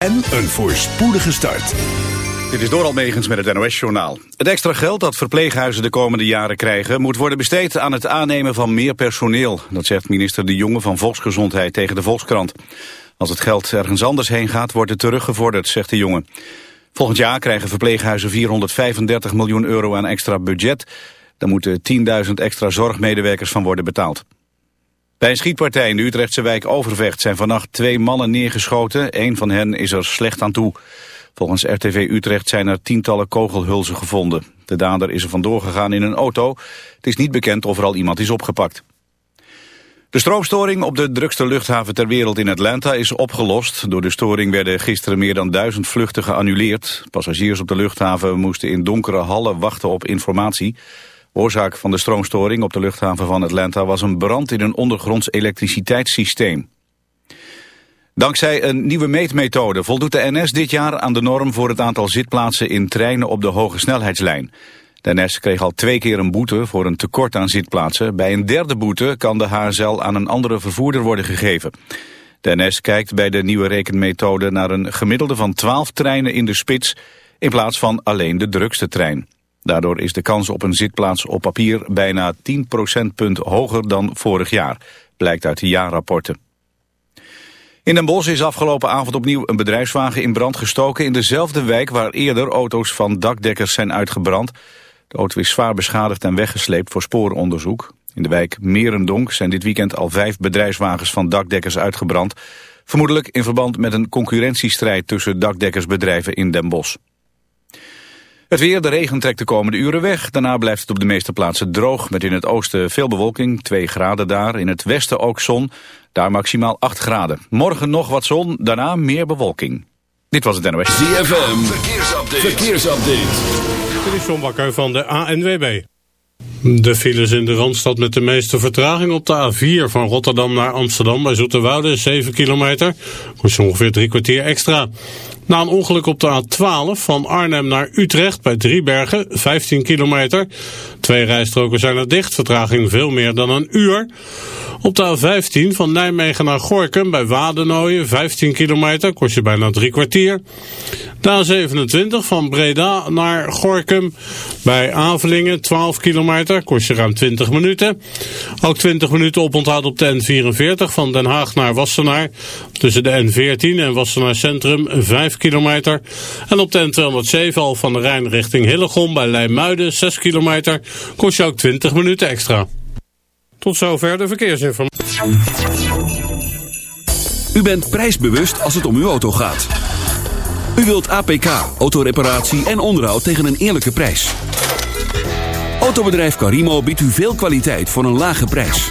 en een voorspoedige start. Dit is Doral Megens met het NOS-journaal. Het extra geld dat verpleeghuizen de komende jaren krijgen... moet worden besteed aan het aannemen van meer personeel. Dat zegt minister De Jonge van Volksgezondheid tegen de Volkskrant. Als het geld ergens anders heen gaat, wordt het teruggevorderd, zegt De Jonge. Volgend jaar krijgen verpleeghuizen 435 miljoen euro aan extra budget. Daar moeten 10.000 extra zorgmedewerkers van worden betaald. Bij een schietpartij in de Utrechtse wijk Overvecht zijn vannacht twee mannen neergeschoten. Eén van hen is er slecht aan toe. Volgens RTV Utrecht zijn er tientallen kogelhulzen gevonden. De dader is er vandoor gegaan in een auto. Het is niet bekend of er al iemand is opgepakt. De stroomstoring op de drukste luchthaven ter wereld in Atlanta is opgelost. Door de storing werden gisteren meer dan duizend vluchten geannuleerd. Passagiers op de luchthaven moesten in donkere hallen wachten op informatie. Oorzaak van de stroomstoring op de luchthaven van Atlanta was een brand in een ondergronds elektriciteitssysteem. Dankzij een nieuwe meetmethode voldoet de NS dit jaar aan de norm voor het aantal zitplaatsen in treinen op de hoge snelheidslijn. De NS kreeg al twee keer een boete voor een tekort aan zitplaatsen. Bij een derde boete kan de HSL aan een andere vervoerder worden gegeven. De NS kijkt bij de nieuwe rekenmethode naar een gemiddelde van 12 treinen in de spits in plaats van alleen de drukste trein. Daardoor is de kans op een zitplaats op papier bijna 10 procentpunt hoger dan vorig jaar, blijkt uit de jaarrapporten. In Den Bosch is afgelopen avond opnieuw een bedrijfswagen in brand gestoken in dezelfde wijk waar eerder auto's van dakdekkers zijn uitgebrand. De auto is zwaar beschadigd en weggesleept voor spooronderzoek. In de wijk Merendonk zijn dit weekend al vijf bedrijfswagens van dakdekkers uitgebrand. Vermoedelijk in verband met een concurrentiestrijd tussen dakdekkersbedrijven in Den Bosch. Het weer, de regen trekt de komende uren weg. Daarna blijft het op de meeste plaatsen droog. Met in het oosten veel bewolking, 2 graden daar. In het westen ook zon, daar maximaal 8 graden. Morgen nog wat zon, daarna meer bewolking. Dit was het NOS. ZFM, verkeersupdate. verkeersupdate. Dit is John Bakker van de ANWB. De files in de Randstad met de meeste vertraging op de A4 van Rotterdam naar Amsterdam bij Zoeterwoude, 7 kilometer. Kost ongeveer drie kwartier extra. Na een ongeluk op de A12 van Arnhem naar Utrecht bij Driebergen, 15 kilometer. Twee rijstroken zijn er dicht, vertraging veel meer dan een uur. Op de A15 van Nijmegen naar Gorkum bij Wadenooien, 15 kilometer, kost je bijna drie kwartier. De A27 van Breda naar Gorkum bij Avelingen, 12 kilometer, kost je ruim 20 minuten. Ook 20 minuten oponthoud op de N44 van Den Haag naar Wassenaar. Tussen de N14 en Wassenaar Centrum, 5 kilometer. En op de N207 al van de Rijn richting Hillegom bij Leimuiden, 6 kilometer, kost je ook 20 minuten extra. Tot zover de verkeersinformatie. U bent prijsbewust als het om uw auto gaat. U wilt APK, autoreparatie en onderhoud tegen een eerlijke prijs. Autobedrijf Carimo biedt u veel kwaliteit voor een lage prijs.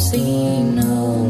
seen no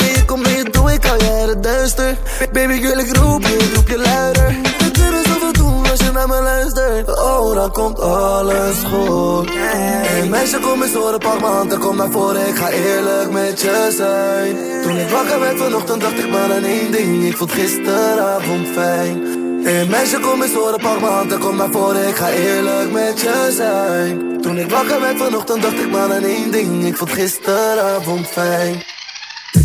Oké, ik uit het duister. Baby, ik roep je, roep je luider. We kunnen zoveel doen als je naar me luistert. Oh, dan komt alles goed. Hey, meisje, kom eens horen, pak m'n hand en kom naar voren. Ik ga eerlijk met je zijn. Toen ik wakker werd vanochtend, dacht ik maar aan één ding. Ik vond gisteravond fijn. Hey meisje, kom eens horen, pak m'n hand en kom naar voren. Ik ga eerlijk met je zijn. Toen ik wakker werd vanochtend, dacht ik maar aan één ding. Ik vond gisteravond fijn.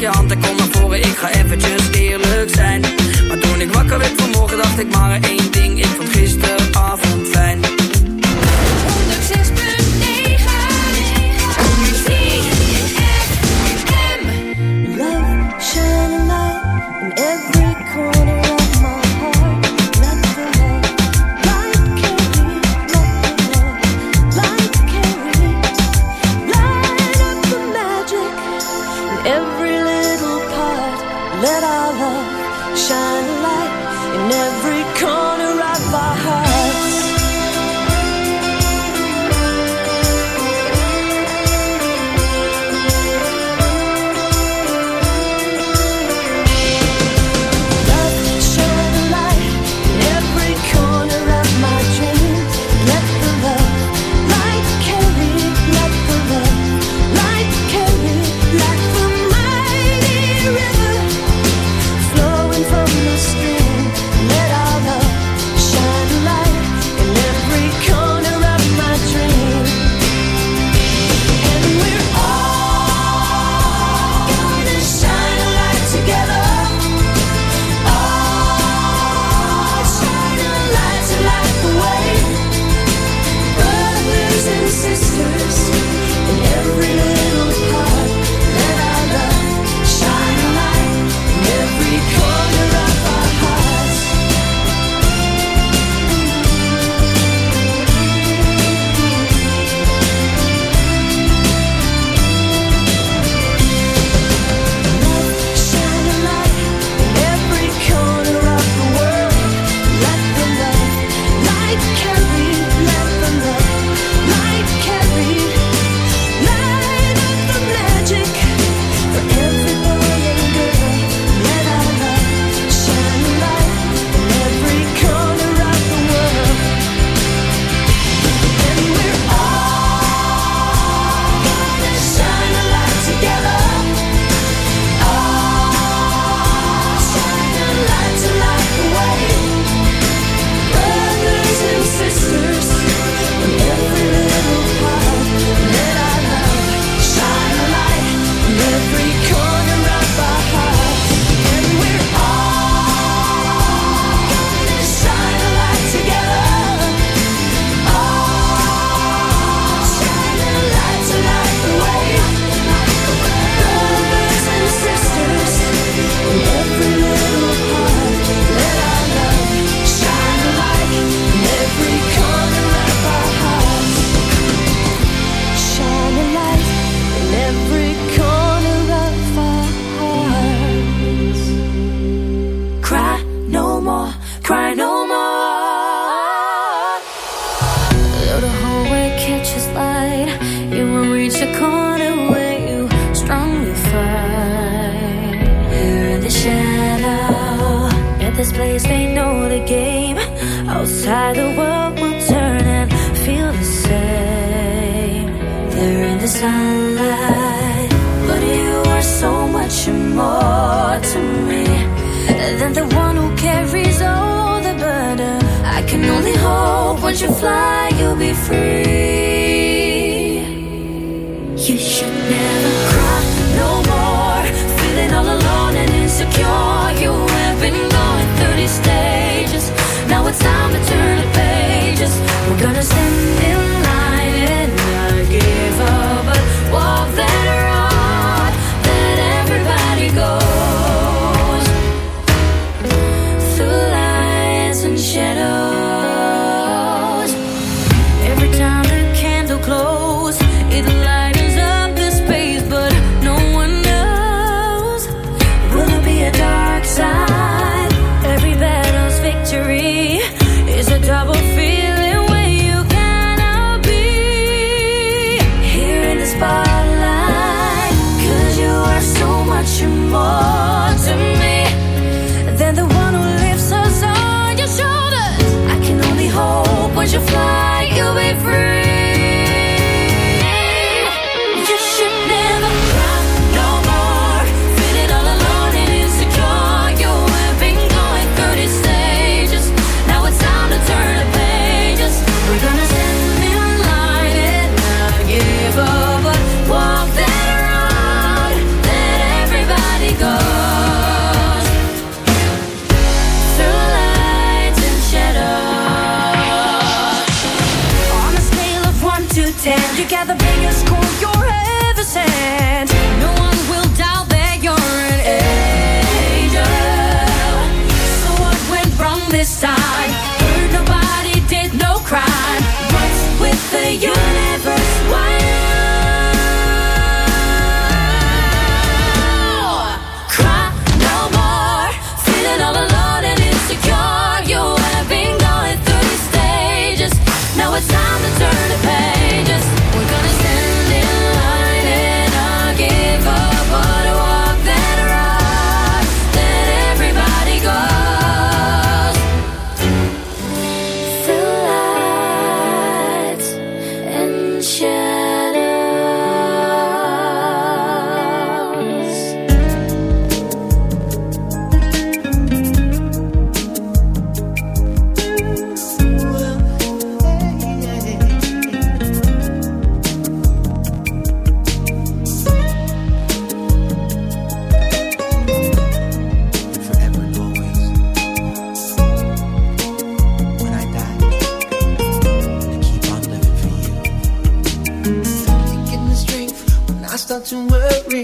je hand en kom naar voren. Ik ga eventjes eerlijk zijn. Maar toen ik wakker werd vanmorgen, dacht ik maar één ding. Ik vond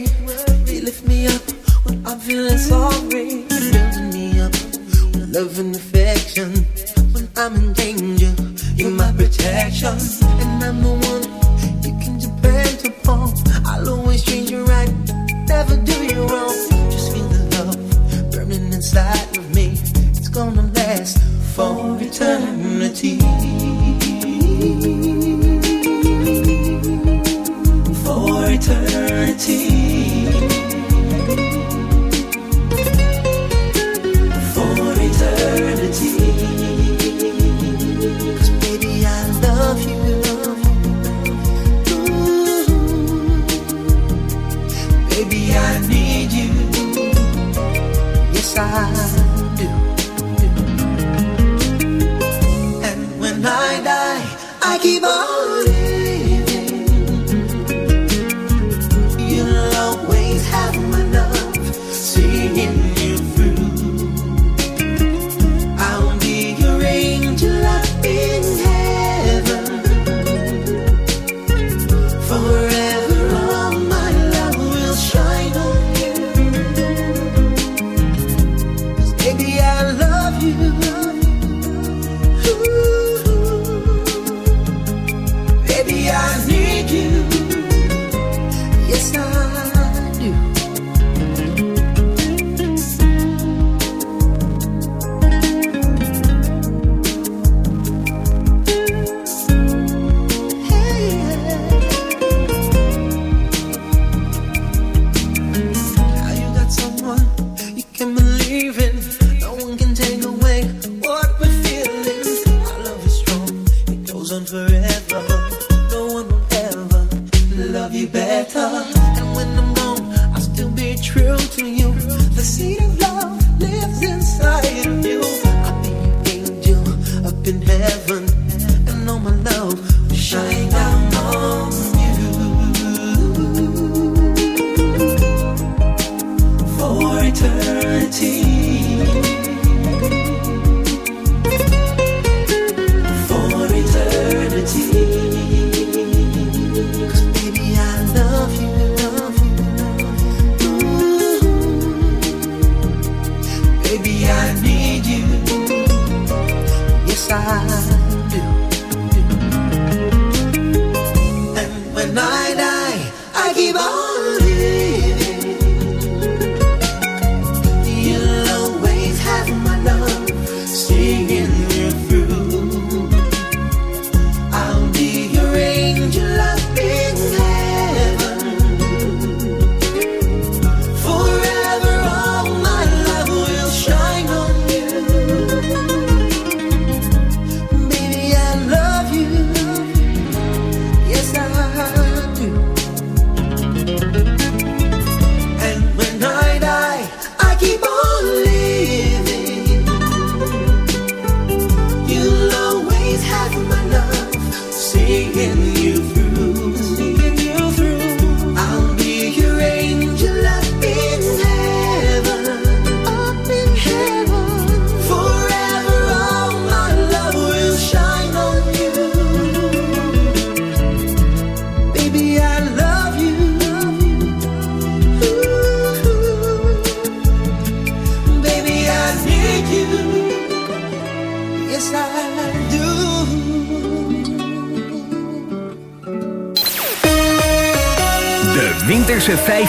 free.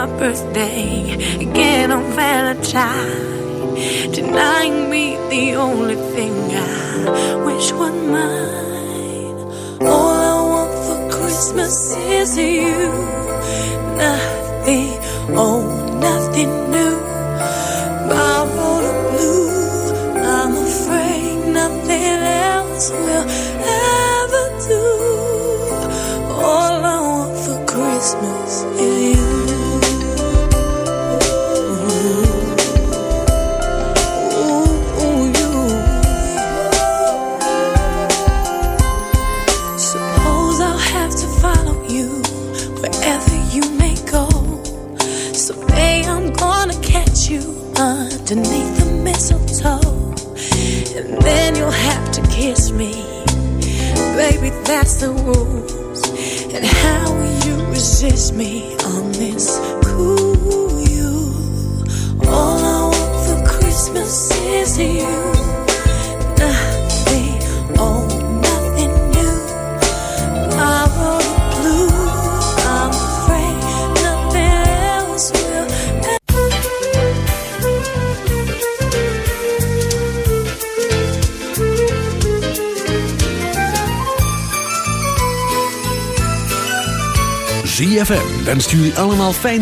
my birthday again on Valentine, denying me the only thing I wish was mine. All I want for Christmas is you, nothing old, nothing new. Borrowed blue, I'm afraid nothing else will. that's the rules. And how will you resist me? 3FM wenst jullie allemaal fijne